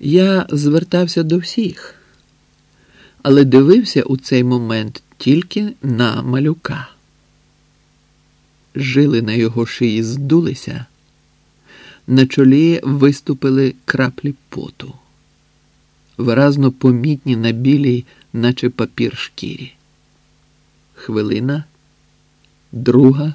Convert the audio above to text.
Я звертався до всіх, але дивився у цей момент тільки на малюка. Жили на його шиї здулися, на чолі виступили краплі поту, виразно помітні на білій, наче папір шкірі. Хвилина, друга.